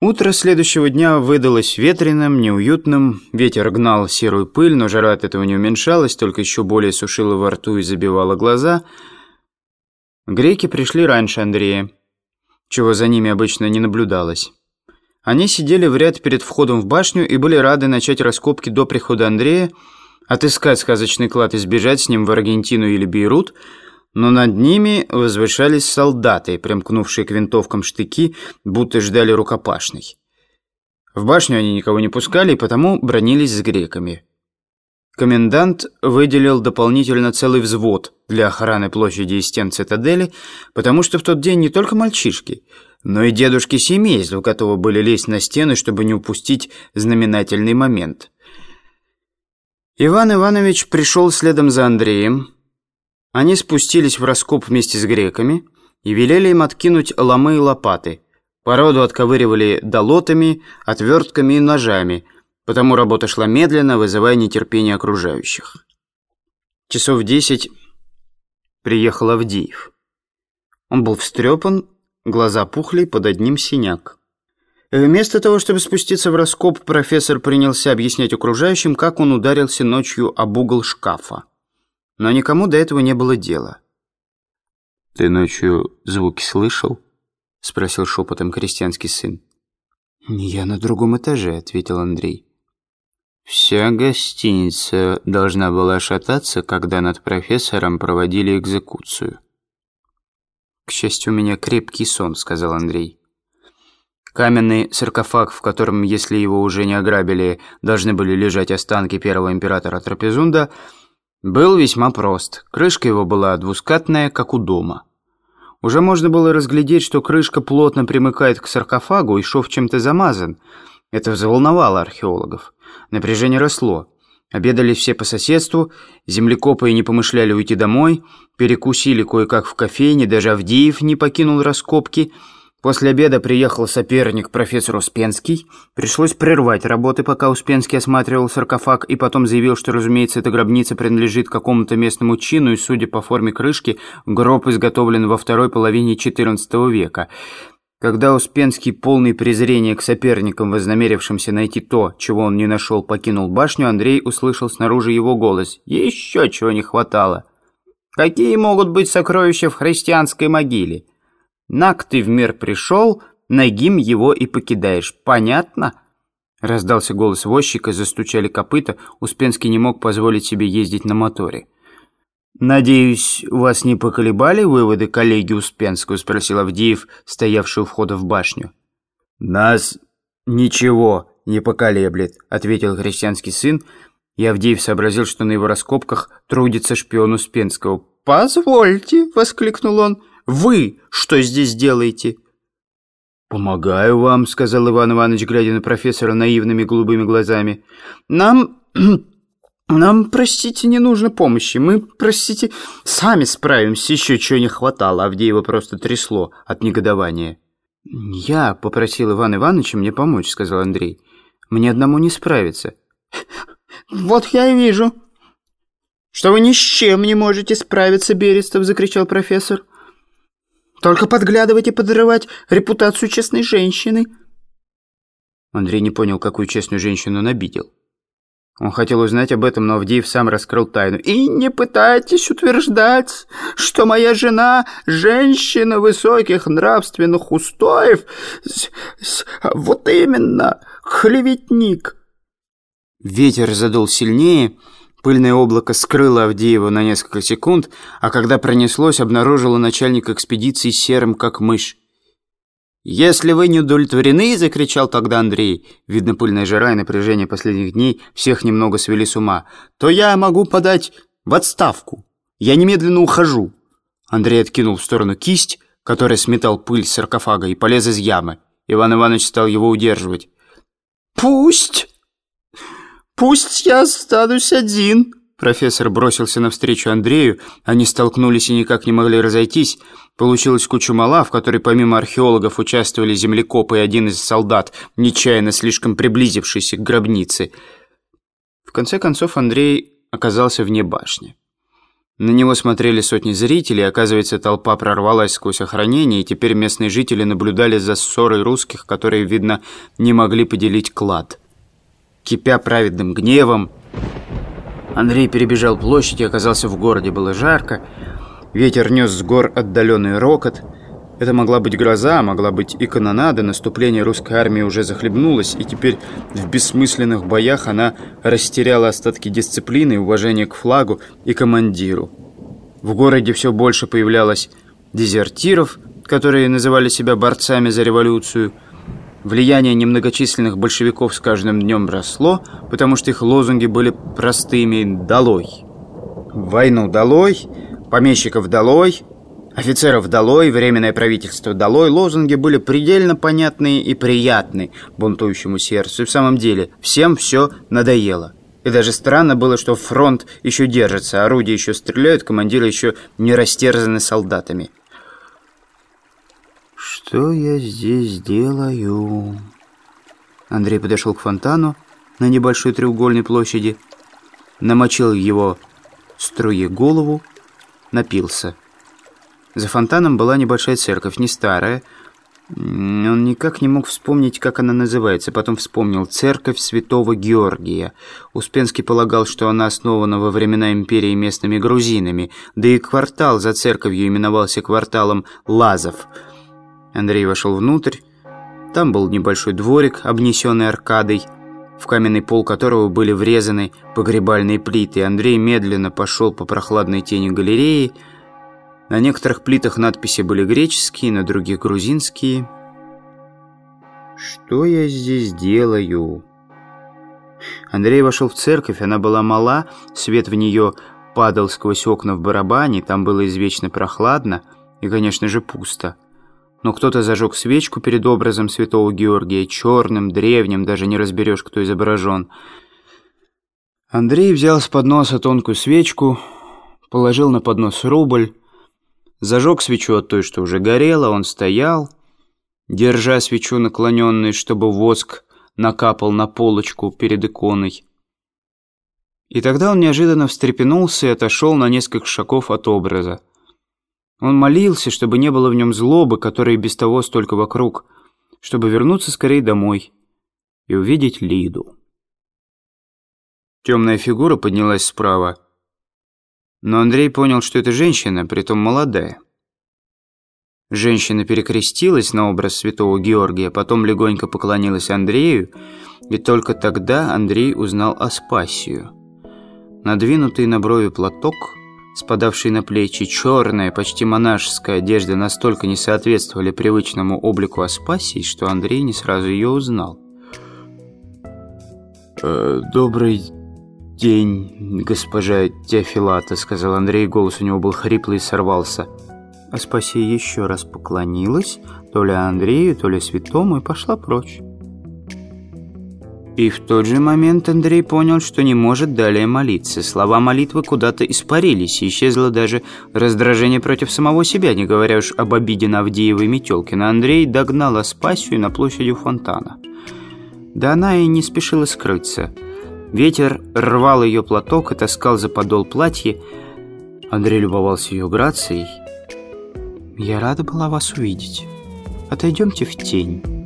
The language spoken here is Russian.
Утро следующего дня выдалось ветреным, неуютным. Ветер гнал серую пыль, но жара от этого не уменьшалась, только еще более сушила во рту и забивала глаза. Греки пришли раньше Андрея, чего за ними обычно не наблюдалось. Они сидели в ряд перед входом в башню и были рады начать раскопки до прихода Андрея, отыскать сказочный клад и сбежать с ним в Аргентину или Бейрут – но над ними возвышались солдаты, примкнувшие к винтовкам штыки, будто ждали рукопашной. В башню они никого не пускали, и потому бронились с греками. Комендант выделил дополнительно целый взвод для охраны площади и стен цитадели, потому что в тот день не только мальчишки, но и дедушки семейств готовы были лезть на стены, чтобы не упустить знаменательный момент. Иван Иванович пришел следом за Андреем, они спустились в раскоп вместе с греками и велели им откинуть ломы и лопаты. Породу отковыривали долотами, отвертками и ножами, потому работа шла медленно, вызывая нетерпение окружающих. Часов десять приехал Авдеев. Он был встрепан, глаза пухли, под одним синяк. Вместо того, чтобы спуститься в раскоп, профессор принялся объяснять окружающим, как он ударился ночью об угол шкафа но никому до этого не было дела. «Ты ночью звуки слышал?» — спросил шепотом крестьянский сын. «Я на другом этаже», — ответил Андрей. «Вся гостиница должна была шататься, когда над профессором проводили экзекуцию». «К счастью, у меня крепкий сон», — сказал Андрей. Каменный саркофаг, в котором, если его уже не ограбили, должны были лежать останки первого императора Трапезунда — был весьма прост. Крышка его была двускатная, как у дома. Уже можно было разглядеть, что крышка плотно примыкает к саркофагу и шов чем-то замазан. Это взволновало археологов. Напряжение росло. Обедали все по соседству, землекопы не помышляли уйти домой, перекусили кое-как в кофейне, даже Авдеев не покинул раскопки – После обеда приехал соперник, профессор Успенский. Пришлось прервать работы, пока Успенский осматривал саркофаг, и потом заявил, что, разумеется, эта гробница принадлежит какому-то местному чину, и, судя по форме крышки, гроб изготовлен во второй половине XIV века. Когда Успенский, полный презрения к соперникам, вознамерившимся найти то, чего он не нашел, покинул башню, Андрей услышал снаружи его голос. «Еще чего не хватало! Какие могут быть сокровища в христианской могиле?» Нак ты в мир пришел, нагим его и покидаешь. Понятно?» Раздался голос возчика, застучали копыта. Успенский не мог позволить себе ездить на моторе. «Надеюсь, вас не поколебали выводы коллеги Успенского?» спросил Авдеев, стоявший у входа в башню. «Нас ничего не поколеблет», ответил христианский сын, и Авдеев сообразил, что на его раскопках трудится шпион Успенского. «Позвольте!» — воскликнул он. Вы что здесь делаете?» «Помогаю вам», — сказал Иван Иванович, глядя на профессора наивными голубыми глазами. «Нам... нам, простите, не нужно помощи. Мы, простите, сами справимся. Еще чего не хватало». Авдеева просто трясло от негодования. «Я попросил Ивана Ивановича мне помочь», — сказал Андрей. «Мне одному не справиться». «Вот я и вижу, что вы ни с чем не можете справиться, Берестов», — закричал профессор. Только подглядывать и подрывать репутацию честной женщины. Андрей не понял, какую честную женщину он обидел. Он хотел узнать об этом, но Авдеев сам раскрыл тайну. «И не пытайтесь утверждать, что моя жена – женщина высоких нравственных устоев. Вот именно, клеветник». Ветер задул сильнее, Пыльное облако скрыло Авдеева на несколько секунд, а когда пронеслось, обнаружило начальник экспедиции серым, как мышь. «Если вы не удовлетворены», — закричал тогда Андрей, видно, пыльная жара и напряжение последних дней всех немного свели с ума, «то я могу подать в отставку. Я немедленно ухожу». Андрей откинул в сторону кисть, которая сметал пыль с саркофага, и полез из ямы. Иван Иванович стал его удерживать. «Пусть!» «Пусть я останусь один!» Профессор бросился навстречу Андрею, они столкнулись и никак не могли разойтись. Получилась куча мала, в которой помимо археологов участвовали землекопы и один из солдат, нечаянно слишком приблизившийся к гробнице. В конце концов Андрей оказался вне башни. На него смотрели сотни зрителей, оказывается, толпа прорвалась сквозь охранение, и теперь местные жители наблюдали за ссорой русских, которые, видно, не могли поделить клад. Кипя праведным гневом, Андрей перебежал площадь и оказался в городе. Было жарко, ветер нес с гор отдаленный рокот. Это могла быть гроза, могла быть и канонада. Наступление русской армии уже захлебнулось, и теперь в бессмысленных боях она растеряла остатки дисциплины, уважения к флагу и командиру. В городе все больше появлялось дезертиров, которые называли себя борцами за революцию – Влияние немногочисленных большевиков с каждым днем росло, потому что их лозунги были простыми «долой». «Войну долой», «помещиков долой», «офицеров долой», «временное правительство долой» лозунги были предельно понятные и приятны бунтующему сердцу. И в самом деле всем все надоело. И даже странно было, что фронт еще держится, орудия еще стреляют, командиры еще не растерзаны солдатами. «Что я здесь делаю?» Андрей подошел к фонтану на небольшой треугольной площади, намочил его струе голову, напился. За фонтаном была небольшая церковь, не старая. Он никак не мог вспомнить, как она называется. Потом вспомнил «Церковь святого Георгия». Успенский полагал, что она основана во времена империи местными грузинами, да и квартал за церковью именовался кварталом Лазов – Андрей вошел внутрь. Там был небольшой дворик, обнесенный аркадой, в каменный пол которого были врезаны погребальные плиты. Андрей медленно пошел по прохладной тени галереи. На некоторых плитах надписи были греческие, на других грузинские. «Что я здесь делаю?» Андрей вошел в церковь, она была мала, свет в нее падал сквозь окна в барабане, там было извечно прохладно и, конечно же, пусто но кто-то зажег свечку перед образом святого Георгия, черным, древним, даже не разберешь, кто изображен. Андрей взял с подноса тонкую свечку, положил на поднос рубль, зажег свечу от той, что уже горела, он стоял, держа свечу наклоненной, чтобы воск накапал на полочку перед иконой. И тогда он неожиданно встрепенулся и отошел на несколько шагов от образа. Он молился, чтобы не было в нем злобы, которой без того столько вокруг, чтобы вернуться скорее домой и увидеть Лиду. Темная фигура поднялась справа, но Андрей понял, что это женщина, притом молодая. Женщина перекрестилась на образ святого Георгия, потом легонько поклонилась Андрею, и только тогда Андрей узнал Аспасию. Надвинутый на брови платок – спадавшие на плечи, черная, почти монашеская одежда настолько не соответствовали привычному облику Аспасии, что Андрей не сразу ее узнал. «Э, «Добрый день, госпожа Теофилата», — сказал Андрей, голос у него был хриплый и сорвался. Аспасия еще раз поклонилась, то ли Андрею, то ли святому, и пошла прочь. И в тот же момент Андрей понял, что не может далее молиться. Слова молитвы куда-то испарились, и исчезло даже раздражение против самого себя, не говоря уж об обиде на Авдеева и Метелкина. Андрей догнал Аспасию на площади фонтана. Да она и не спешила скрыться. Ветер рвал ее платок и таскал за подол платья. Андрей любовался ее грацией. «Я рада была вас увидеть. Отойдемте в тень».